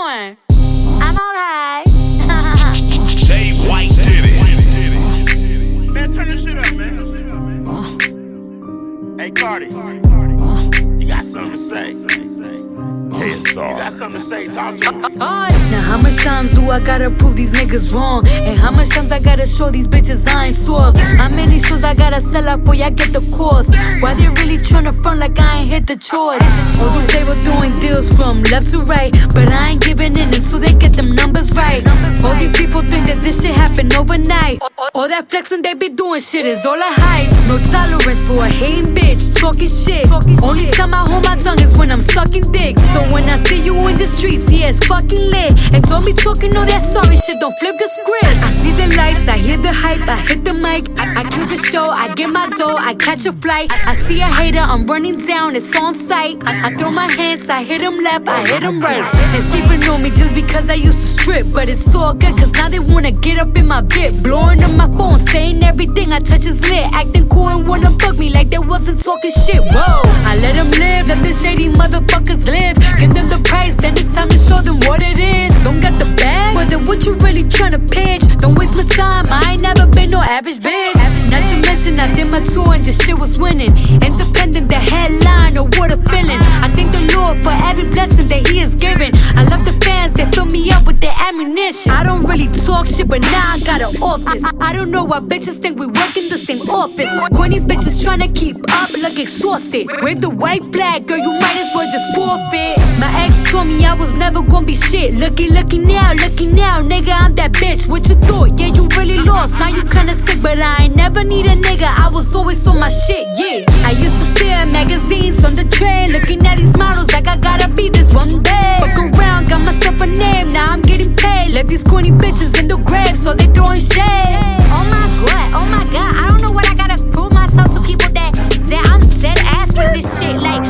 doing? I'm okay. Dave White did it. Man, turn this shit up, man. Hey, Cardi. You got something to say. You got something to say. Now how much times do I gotta prove these niggas wrong? And how much times I gotta show these bitches I ain't soft? How many shows I gotta sell out before I get the course? Why they really tryna front like I ain't hit the chores? All these they were doing deals from left to right, but I ain't giving in until they get them numbers right. All these people think that this shit happened overnight. All that flexing they be doing shit is all a hype. No tolerance for a hating bitch talking shit. Only time I hold my tongue sucking dick. So when I see you in the streets, yeah, it's fucking lit. And don't be talking all that sorry shit, don't flip the script. I see the lights, I hear the hype, I hit the mic. I, I kill the show, I get my dough, I catch a flight. I see a hater, I'm running down, it's on sight. I, throw my hands, I hit him left, I hit him right. They sleeping on me just because I used to strip. But it's all good, cause now they wanna get up in my bit. Blowing up my phone, saying everything I touch is lit. Acting cool and wanna fuck me like they wasn't talking shit. Whoa, I let them average bitch. Not to mention, I did my tour and this shit was winning. Independent, the headline, or what a feeling. I thank the Lord for every blessing that He has given. I love the fans that fill me up with their ammunition. I don't really talk shit, but now I got an office. I don't know why bitches think we work in the same office. Corny bitches tryna keep up, look exhausted. Wave the white flag, girl, you might as well just forfeit. Told me I was never gonna be shit. Looky, looky now, looky now, nigga, I'm that bitch. What you thought? Yeah, you really lost. Now you kinda sick, but I ain't never need a nigga. I was always on my shit, yeah. I used to stare at magazines on the train, looking at these models like I gotta be this one day. Fuck around, got myself a name, now I'm getting paid. Left these corny bitches in the grave, so they throwing shade. Oh my god, oh my god. I don't know what I gotta prove myself to people that, that I'm dead ass with this shit. Like,